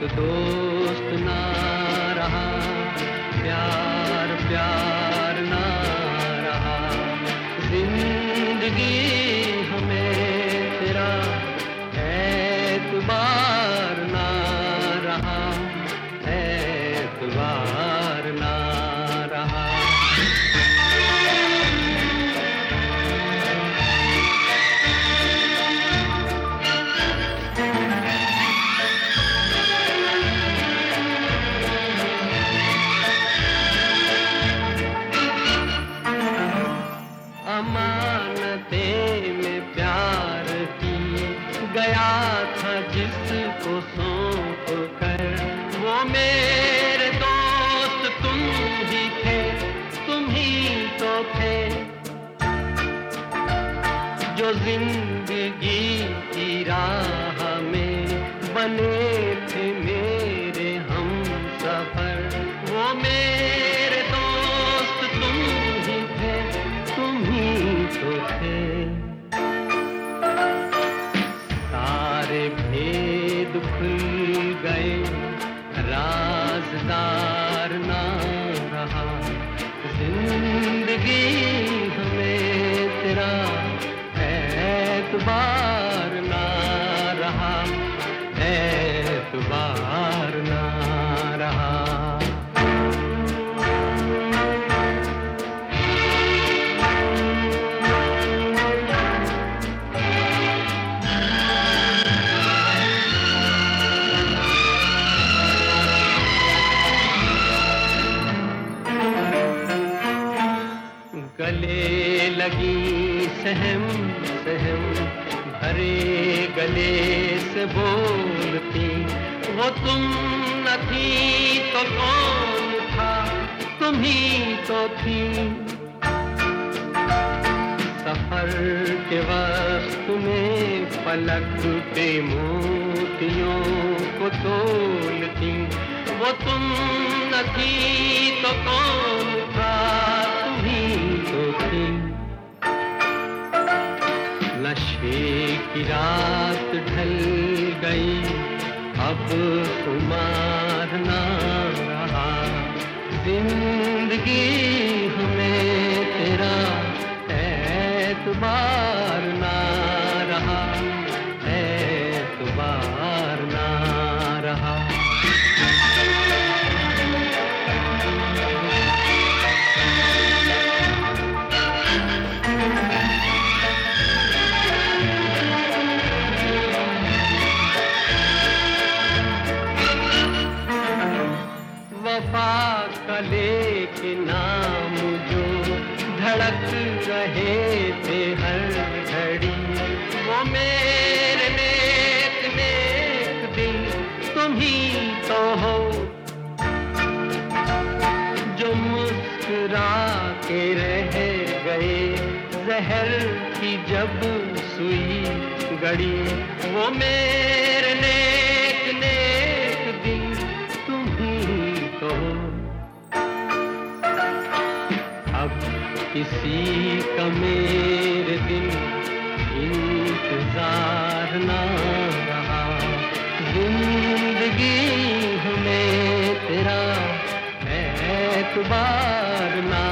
दोस्त दोस्त ना रहा प्यार प्यार ना रहा। ज़िंदगी ज़िंदगी की राह में बने थे मेरे हम सफ़र। वो मेरे दोस्त तुम ही थे, तुम ही तो थे। सारे भेद खुल गए, राजदार ना रहा। ज़िंदगी लगी सहम सहम। भरे गले से बोलती, वो तुम न थी तो कौन था? तुम ही तो थी। सफ़र के वक्त में पलक पे मोतियों को तोलती, वो तुम न थी तो कौन था? ज़िंदगी हमें तेरा एतबार गड़ी, वो मेरे नेक नेक दिल तुम ही तो। अब किसी का मेरे दिन इंतज़ार ना रहा। ज़िंदगी हमें तेरा एतबार ना